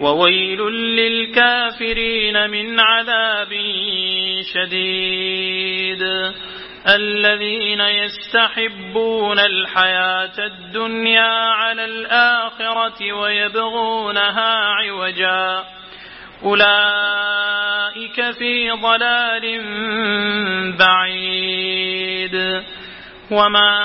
وويل للكافرين من عذاب شديد. الذين يستحبون الحياة الدنيا على الآخرة ويبغونها عوجا. أولئك في ضلال بعيد. وما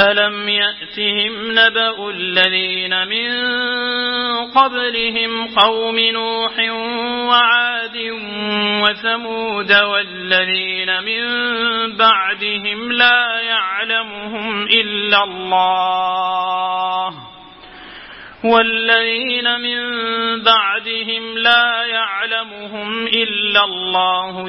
ألم يأتهم نبأ الذين من قبلهم قوم نوح وعاد وثمود والذين من بعدهم لا يعلمهم إلا الله والذين من بعدهم لا يعلمهم إلا الله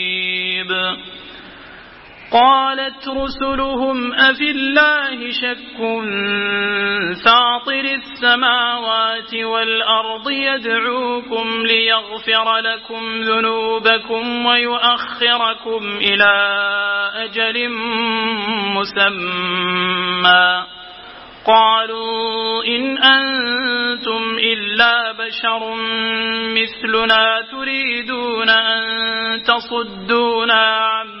قالت رسلهم أفي الله شك فاطر السماوات والأرض يدعوكم ليغفر لكم ذنوبكم ويؤخركم إلى أجل مسمى. قالوا إن أنتم إلا بشر مثلنا تريدون أن تصدونا عما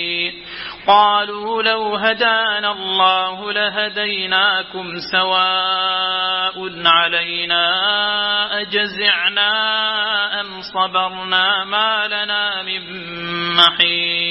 قالوا لو هدانا الله لهديناكم سواء علينا أجزعنا أم صبرنا ما لنا من محيص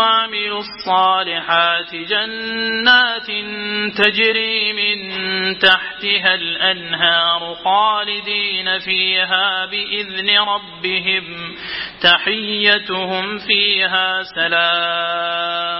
وعملوا الصالحات جنات تجري من تحتها الأنهار خالدين فيها بإذن ربهم تحيتهم فيها سلام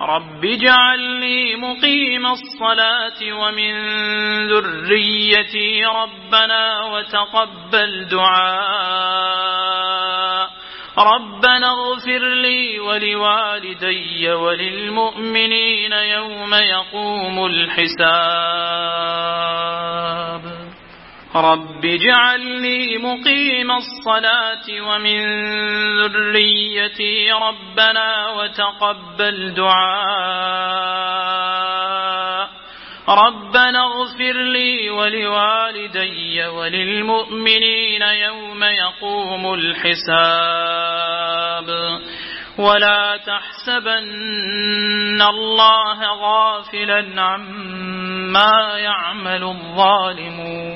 رب اجعلني مقيم الصلاة ومن ذريتي ربنا وتقبل دعاء ربنا اغفر لي ولوالدي وللمؤمنين يوم يقوم الحساب رب اجعلني مقيم الصلاة ومن ذريتي ربنا وتقبل دعاء ربنا اغفر لي ولوالدي وللمؤمنين يوم يقوم الحساب ولا تحسبن الله غافلا عما يعمل الظالمون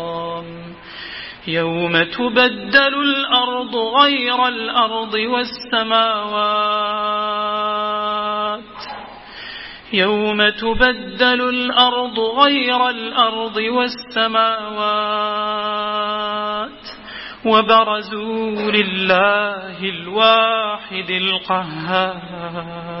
يوم تبدل الأرض غير الأرض والسماوات. يوم تبدل الأرض غير الأرض والسماوات. وبرزوا لله الواحد القهار.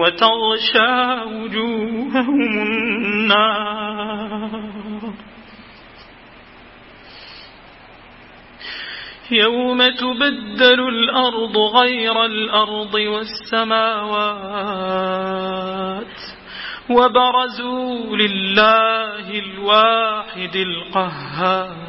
وتغشى وجوههم النار. يوم تبدل الأرض غير الأرض والسماوات وبرزوا لله الواحد القهار.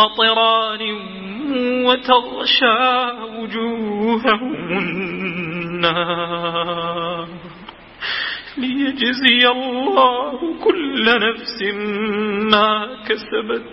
قطران وتغشى وجوههم النار ليجزي الله كل نفس ما كسبت.